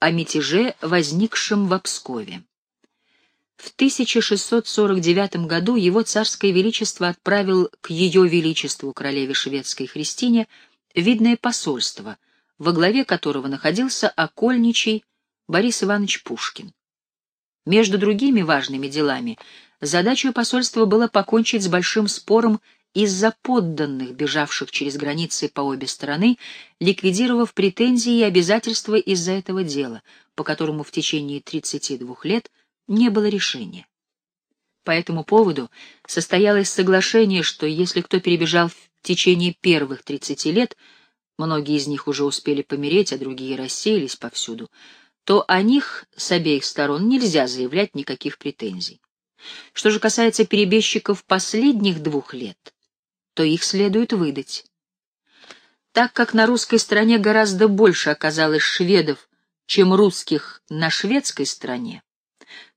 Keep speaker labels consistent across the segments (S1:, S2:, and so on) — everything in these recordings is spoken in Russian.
S1: о мятеже, возникшем в Пскове. В 1649 году его царское величество отправил к ее величеству королеве шведской Христине видное посольство, во главе которого находился окольничий Борис Иванович Пушкин. Между другими важными делами задачей посольства было покончить с большим спором из-за подданных, бежавших через границы по обе стороны, ликвидировав претензии и обязательства из-за этого дела, по которому в течение 32 лет не было решения. По этому поводу состоялось соглашение, что если кто перебежал в течение первых 30 лет, многие из них уже успели помереть, а другие рассеялись повсюду, то о них с обеих сторон нельзя заявлять никаких претензий. Что же касается перебежчиков последних двух лет, то их следует выдать. Так как на русской стороне гораздо больше оказалось шведов, чем русских на шведской стороне,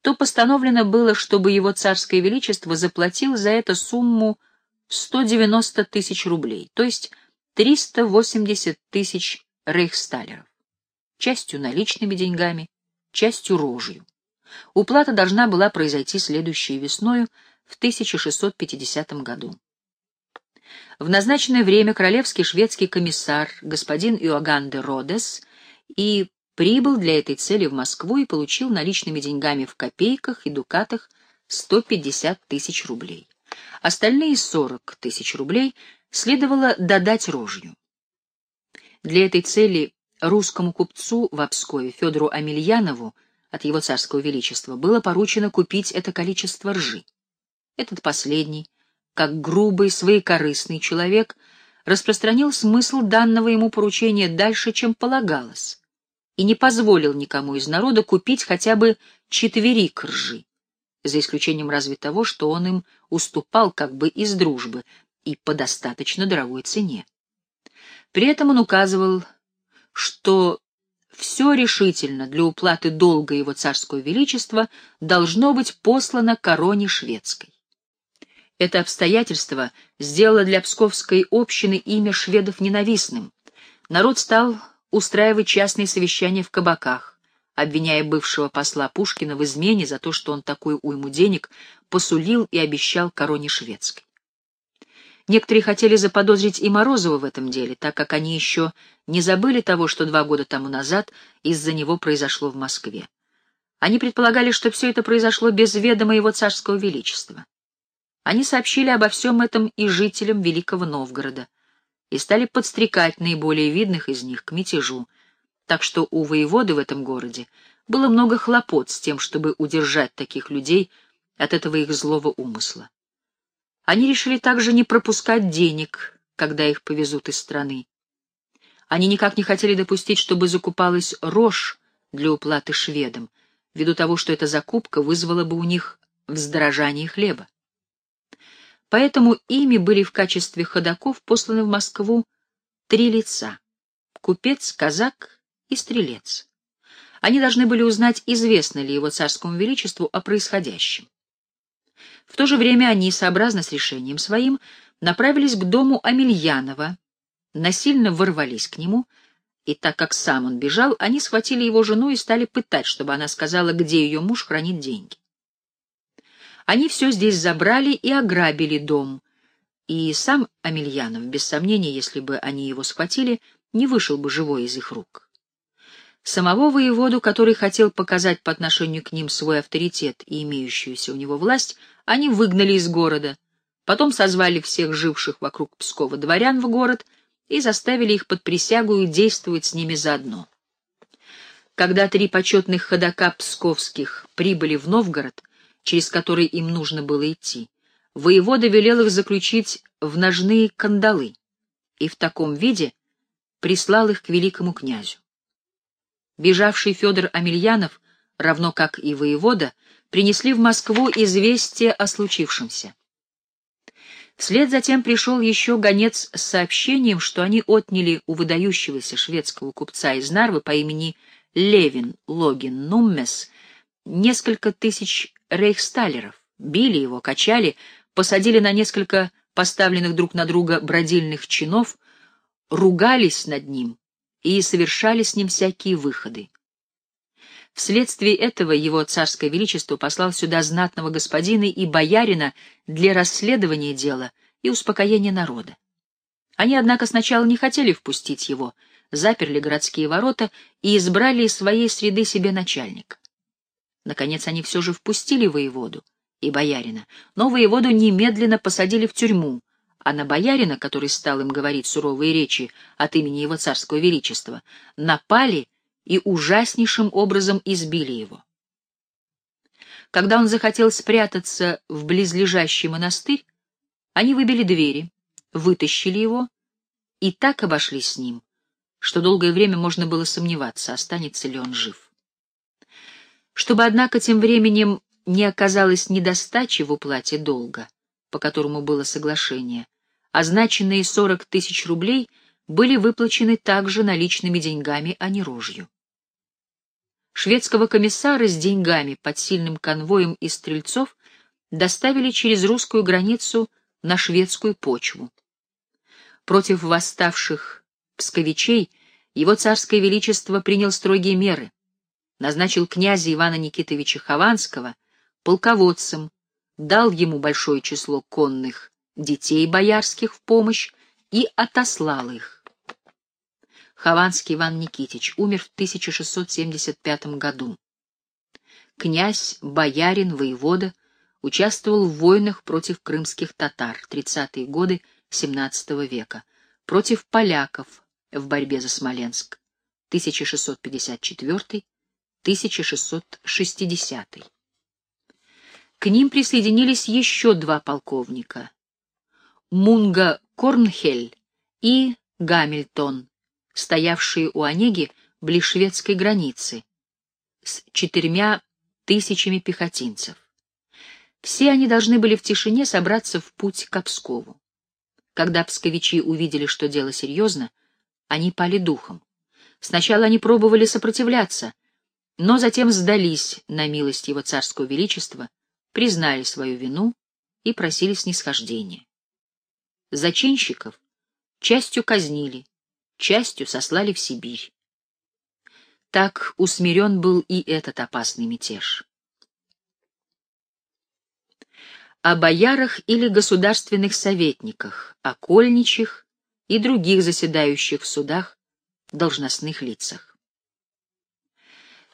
S1: то постановлено было, чтобы его царское величество заплатил за это сумму 190 тысяч рублей, то есть 380 тысяч рейхсталеров, частью наличными деньгами, частью рожью. Уплата должна была произойти следующей весною в 1650 году. В назначенное время королевский шведский комиссар господин Иоганн де Родес и прибыл для этой цели в Москву и получил наличными деньгами в копейках и дукатах 150 тысяч рублей. Остальные 40 тысяч рублей следовало додать рожью. Для этой цели русскому купцу в Обскове Федору Амельянову от его царского величества было поручено купить это количество ржи. Этот последний, как грубый, своекорыстный человек, распространил смысл данного ему поручения дальше, чем полагалось, и не позволил никому из народа купить хотя бы четверик ржи, за исключением разве того, что он им уступал как бы из дружбы и по достаточно дорогой цене. При этом он указывал, что все решительно для уплаты долга его царского величества должно быть послано короне шведской. Это обстоятельство сделало для псковской общины имя шведов ненавистным. Народ стал устраивать частные совещания в кабаках, обвиняя бывшего посла Пушкина в измене за то, что он такую уйму денег посулил и обещал короне шведской. Некоторые хотели заподозрить и Морозова в этом деле, так как они еще не забыли того, что два года тому назад из-за него произошло в Москве. Они предполагали, что все это произошло без ведома его царского величества. Они сообщили обо всем этом и жителям Великого Новгорода и стали подстрекать наиболее видных из них к мятежу, так что у воеводы в этом городе было много хлопот с тем, чтобы удержать таких людей от этого их злого умысла. Они решили также не пропускать денег, когда их повезут из страны. Они никак не хотели допустить, чтобы закупалась рожь для уплаты шведам, ввиду того, что эта закупка вызвала бы у них вздорожание хлеба. Поэтому ими были в качестве ходаков посланы в Москву три лица — купец, казак и стрелец. Они должны были узнать, известно ли его царскому величеству о происходящем. В то же время они, сообразно с решением своим, направились к дому Амельянова, насильно ворвались к нему, и так как сам он бежал, они схватили его жену и стали пытать, чтобы она сказала, где ее муж хранит деньги. Они все здесь забрали и ограбили дом, и сам Амельянов, без сомнения, если бы они его схватили, не вышел бы живой из их рук. Самого воеводу, который хотел показать по отношению к ним свой авторитет и имеющуюся у него власть, они выгнали из города, потом созвали всех живших вокруг Пскова дворян в город и заставили их под присягу действовать с ними заодно. Когда три почетных ходока псковских прибыли в Новгород, через который им нужно было идти, воевода велел их заключить в ножные кандалы и в таком виде прислал их к великому князю. Бежавший Федор Амельянов, равно как и воевода, принесли в Москву известие о случившемся. Вслед затем пришел еще гонец с сообщением, что они отняли у выдающегося шведского купца из Нарвы по имени Левин Логин Нуммес несколько тысяч рейхсталеров, били его, качали, посадили на несколько поставленных друг на друга бродильных чинов, ругались над ним и совершали с ним всякие выходы. Вследствие этого его царское величество послал сюда знатного господина и боярина для расследования дела и успокоения народа. Они, однако, сначала не хотели впустить его, заперли городские ворота и избрали из своей среды себе начальника. Наконец они все же впустили воеводу и боярина, но воеводу немедленно посадили в тюрьму, а на боярина, который стал им говорить суровые речи от имени его царского величества, напали и ужаснейшим образом избили его. Когда он захотел спрятаться в близлежащий монастырь, они выбили двери, вытащили его и так обошлись с ним, что долгое время можно было сомневаться, останется ли он жив. Чтобы, однако, тем временем не оказалось недостачи в уплате долга, по которому было соглашение, означенные 40 тысяч рублей были выплачены также наличными деньгами, а не рожью. Шведского комиссара с деньгами под сильным конвоем из стрельцов доставили через русскую границу на шведскую почву. Против восставших псковичей его царское величество принял строгие меры, назначил князя Ивана Никитовича Хованского полководцем, дал ему большое число конных детей боярских в помощь и отослал их. Хованский Иван Никитич умер в 1675 году. Князь, боярин, воевода участвовал в войнах против крымских татар 30-е годы XVII века, против поляков в борьбе за Смоленск 1654-1660. К ним присоединились еще два полковника — Мунга Корнхель и Гамильтон, стоявшие у Онеги близ шведской границы, с четырьмя тысячами пехотинцев. Все они должны были в тишине собраться в путь к Пскову. Когда псковичи увидели, что дело серьезно, они пали духом. Сначала они пробовали сопротивляться, но затем сдались на милость его царского величества, признали свою вину и просили снисхождения. Зачинщиков частью казнили, частью сослали в Сибирь. Так усмирен был и этот опасный мятеж. О боярах или государственных советниках, окольничих и других заседающих в судах должностных лицах.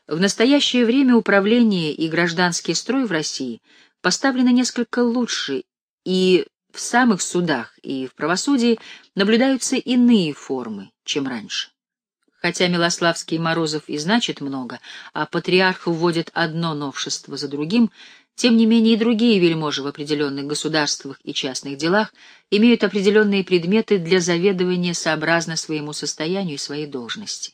S1: В настоящее время управление и гражданский строй в России поставлены несколько лучше, и в самых судах и в правосудии наблюдаются иные формы, чем раньше. Хотя Милославский и Морозов и значит много, а патриарх вводит одно новшество за другим, тем не менее и другие вельможи в определенных государствах и частных делах имеют определенные предметы для заведования сообразно своему состоянию и своей должности.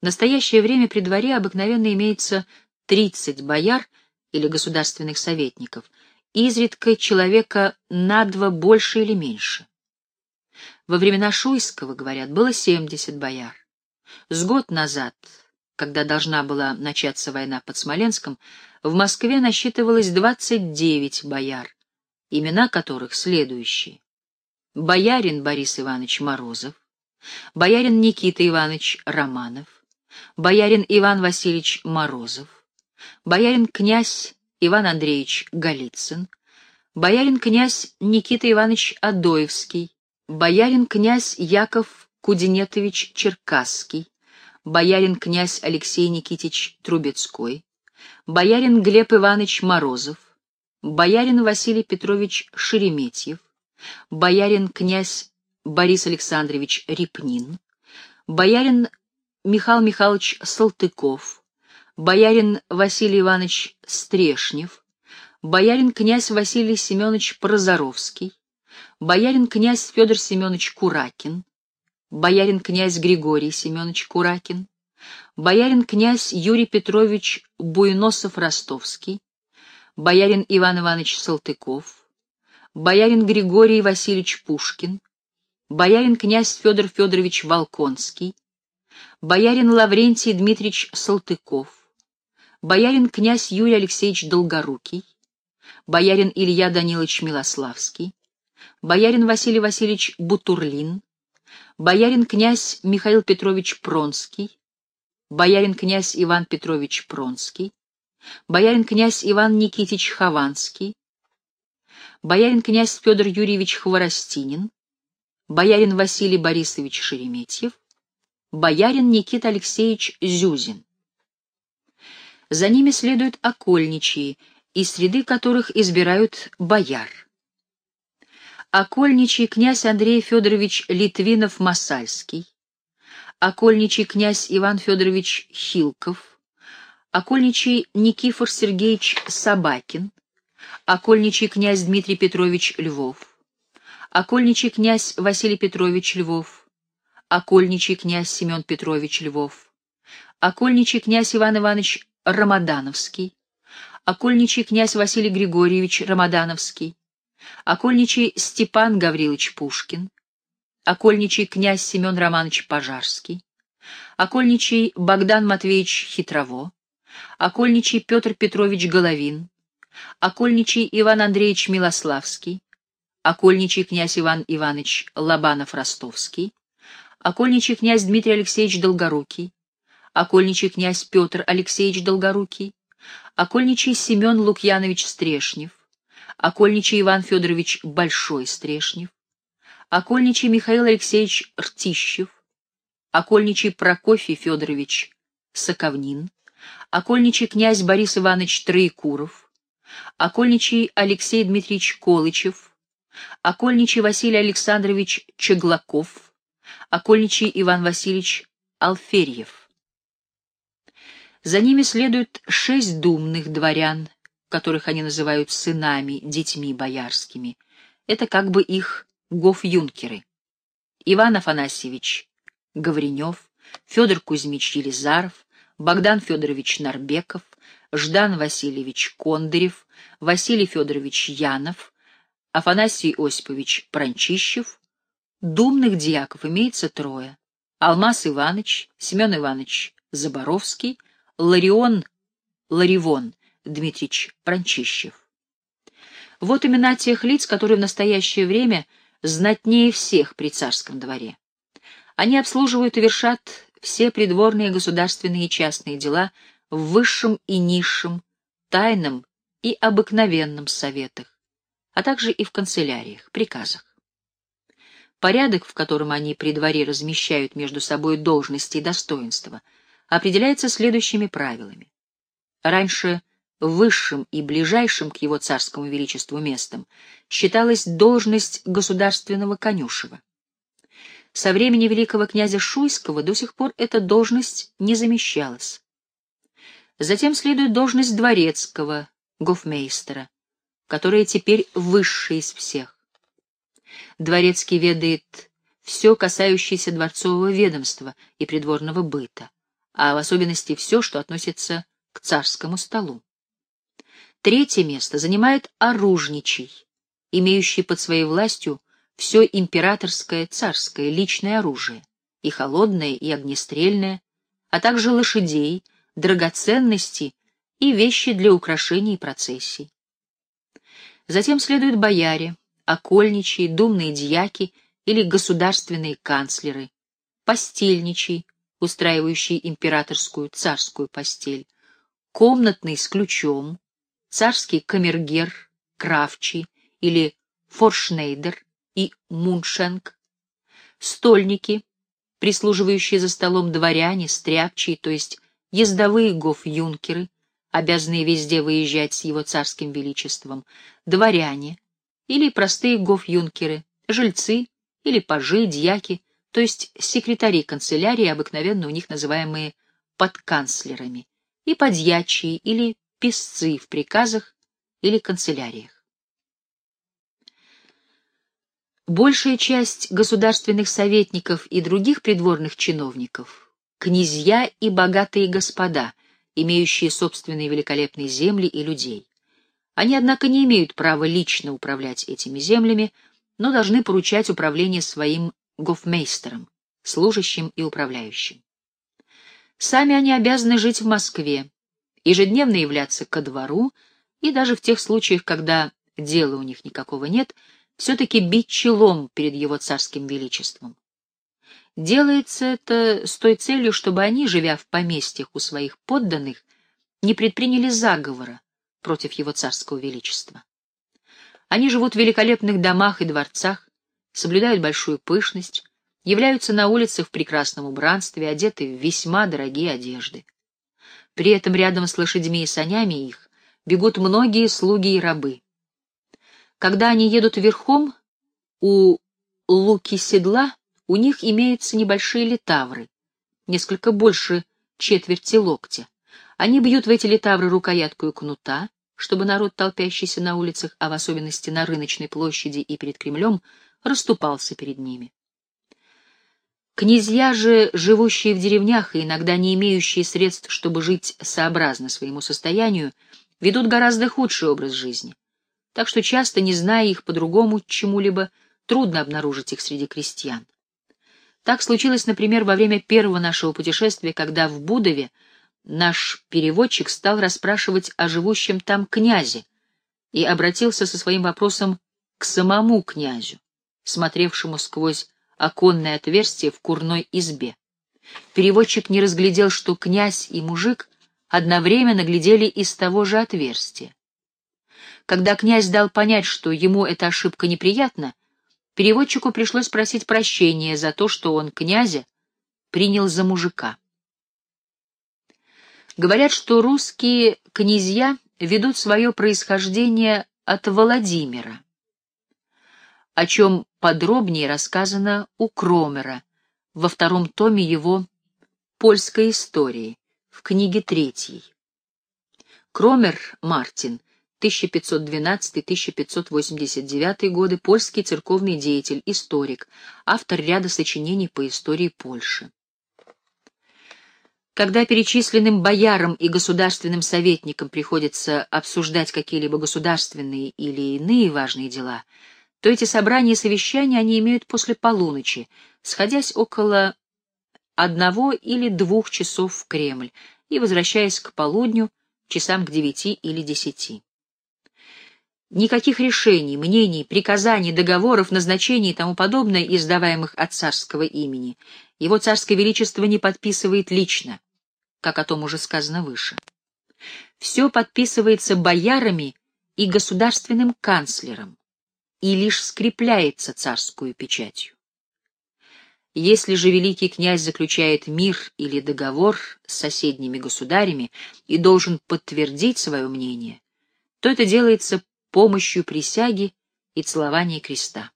S1: В настоящее время при дворе обыкновенно имеется 30 бояр или государственных советников, изредка человека на два больше или меньше. Во времена Шуйского, говорят, было 70 бояр. С год назад, когда должна была начаться война под Смоленском, в Москве насчитывалось 29 бояр, имена которых следующие. Боярин Борис Иванович Морозов, боярин Никита Иванович Романов, боярин Иван Васильевич Морозов, боярин князь Иван Андреевич Голицын, боярин-князь Никита Иванович Адоевский, боярин-князь Яков Кудинетович Черкасский, боярин-князь Алексей Никитич Трубецкой, боярин Глеб Иванович Морозов, боярин Василий Петрович Шереметьев, боярин-князь Борис Александрович Репнин, боярин Михаил Михайлович Салтыков, боярин Василий Иванович Стрешнев, боярин князь Василий Семенович Прозоровский, боярин князь Федор Семенович Куракин, боярин князь Григорий Семенович Куракин, боярин князь Юрий Петрович Буйносов-Ростовский, боярин Иван Иванович Салтыков, боярин Григорий Васильевич Пушкин, боярин князь Федор Федорович Волконский, боярин Лаврентий Дмитриевич Салтыков, боярин князь Юрий Алексеевич Долгорукий, боярин Илья Данилович Милославский, боярин Василий Васильевич Бутурлин, боярин князь Михаил Петрович Пронский, боярин-князь Иван Петрович Пронский, боярин-князь Иван Никитич Хованский, боярин-князь Федор Юрьевич Хворостинин, боярин Василий Борисович Шереметьев, боярин Никита Алексеевич Зюзин. За ними следуют окольничьи, из среды которых избирают бояр. Окольничий князь Андрей Федорович Литвинов-Масальский, окольничий князь Иван Федорович Хилков, окольничий Никифор Сергеевич Собакин, окольничий князь Дмитрий Петрович Львов, окольничий князь Василий Петрович Львов, окольничий князь Семен Петрович Львов, окольничий князь Иван Иванович Рамадановский, окольничий князь Василий Григорьевич Рамадановский, окольничий Степан Гаврилович Пушкин, окольничий князь Семен Романович Пожарский, окольничий Богдан Матвеевич Хитрово, окольничий Петр Петрович Головин, окольничий Иван Андреевич Милославский, окольничий князь Иван Иванович Лобанов-Ростовский, окольничий князь Дмитрий Алексеевич Долгорукий, окольничий князь Петр Алексеевич Долгорукий, окольничий Семен Лукьянович Стрешнев, окольничий Иван Федорович Большой Стрешнев, окольничий Михаил Алексеевич Ртищев, окольничий Прокофий Федорович Соковнин, окольничий князь Борис Иванович Троекуров, окольничий Алексей Дмитриевич Колычев, окольничий Василий Александрович Чеглаков, окольничий Иван Васильевич Алферьев. За ними следуют шесть думных дворян, которых они называют сынами, детьми боярскими. Это как бы их гоф-юнкеры. Иван Афанасьевич Гавренев, Федор Кузьмич Елизаров, Богдан Федорович Нарбеков, Ждан Васильевич Кондырев, Василий Федорович Янов, Афанасий Осипович Пранчищев. Думных дьяков имеется трое. Алмаз Иванович, Семен Иванович Заборовский, Ларион Ларивон Дмитрич Пранчищев. Вот имена тех лиц, которые в настоящее время знатнее всех при царском дворе. Они обслуживают и вершат все придворные государственные и частные дела в высшем и низшем, тайном и обыкновенном советах, а также и в канцеляриях, приказах. Порядок, в котором они при дворе размещают между собой должности и достоинства, определяется следующими правилами. Раньше высшим и ближайшим к его царскому величеству местом считалась должность государственного конюшева. Со времени великого князя Шуйского до сих пор эта должность не замещалась. Затем следует должность дворецкого, гофмейстера, которая теперь высшая из всех. Дворецкий ведает все, касающееся дворцового ведомства и придворного быта, а в особенности все, что относится к царскому столу. Третье место занимает оружничий, имеющий под своей властью все императорское царское личное оружие, и холодное, и огнестрельное, а также лошадей, драгоценности и вещи для украшений и процессий. Затем следуют бояре, окольничьи, думные дьяки или государственные канцлеры, постельничий, устраивающий императорскую царскую постель, комнатный с ключом, царский камергер, кравчий или форшнейдер и муншенк, стольники, прислуживающие за столом дворяне, стряпчие, то есть ездовые гоф-юнкеры, обязанные везде выезжать с его царским величеством, дворяне или простые гоф-юнкеры, жильцы или пажи, дьяки, то есть секретари канцелярии, обыкновенно у них называемые подканцлерами, и подьячие или писцы в приказах или канцеляриях. Большая часть государственных советников и других придворных чиновников — князья и богатые господа, имеющие собственные великолепные земли и людей. Они, однако, не имеют права лично управлять этими землями, но должны поручать управление своим гофмейстерам, служащим и управляющим. Сами они обязаны жить в Москве, ежедневно являться ко двору и даже в тех случаях, когда дела у них никакого нет, все-таки бить челом перед его царским величеством. Делается это с той целью, чтобы они, живя в поместьях у своих подданных, не предприняли заговора против его царского величества. Они живут в великолепных домах и дворцах, соблюдают большую пышность, являются на улицах в прекрасном убранстве, одеты в весьма дорогие одежды. При этом рядом с лошадьми и санями их бегут многие слуги и рабы. Когда они едут верхом, у луки седла у них имеются небольшие литавры, несколько больше четверти локтя. Они бьют в эти литавры рукояткою кнута, чтобы народ, толпящийся на улицах, а в особенности на рыночной площади и перед Кремлем, расступался перед ними. Князья же, живущие в деревнях и иногда не имеющие средств, чтобы жить сообразно своему состоянию, ведут гораздо худший образ жизни. Так что часто, не зная их по-другому чему-либо, трудно обнаружить их среди крестьян. Так случилось, например, во время первого нашего путешествия, когда в Будове наш переводчик стал расспрашивать о живущем там князе и обратился со своим вопросом к самому князю, смотревшему сквозь оконное отверстие в курной избе. Переводчик не разглядел, что князь и мужик одновременно глядели из того же отверстия. Когда князь дал понять, что ему эта ошибка неприятна, Переводчику пришлось просить прощения за то, что он князя принял за мужика. Говорят, что русские князья ведут свое происхождение от Владимира, о чем подробнее рассказано у Кромера во втором томе его «Польской истории» в книге третьей. Кромер Мартин 1512-1589 годы, польский церковный деятель, историк, автор ряда сочинений по истории Польши. Когда перечисленным боярам и государственным советникам приходится обсуждать какие-либо государственные или иные важные дела, то эти собрания и совещания они имеют после полуночи, сходясь около одного или двух часов в Кремль и возвращаясь к полудню, часам к девяти или десяти. Никаких решений, мнений, приказаний, договоров, назначений и тому подобное, издаваемых от царского имени, его царское величество не подписывает лично, как о том уже сказано выше. Все подписывается боярами и государственным канцлером и лишь скрепляется царскую печатью. Если же великий князь заключает мир или договор с соседними государями и должен подтвердить свое мнение, то это делается помощью присяги и целования креста.